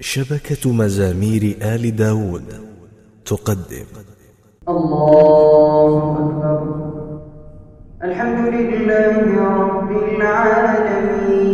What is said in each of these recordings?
شبكة مزامير آل داود تقدم. الله أكبر. الحمد لله رب العالمين.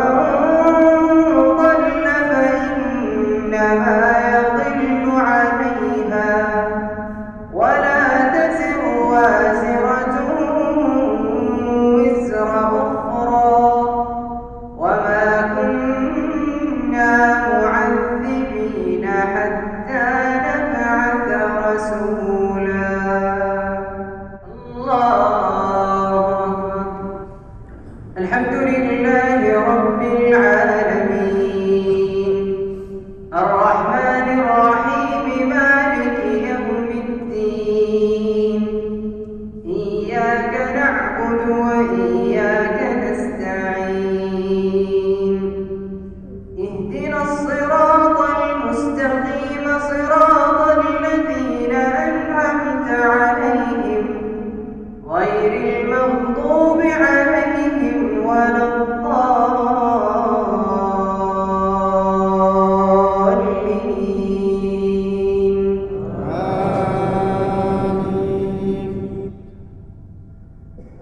الرحمن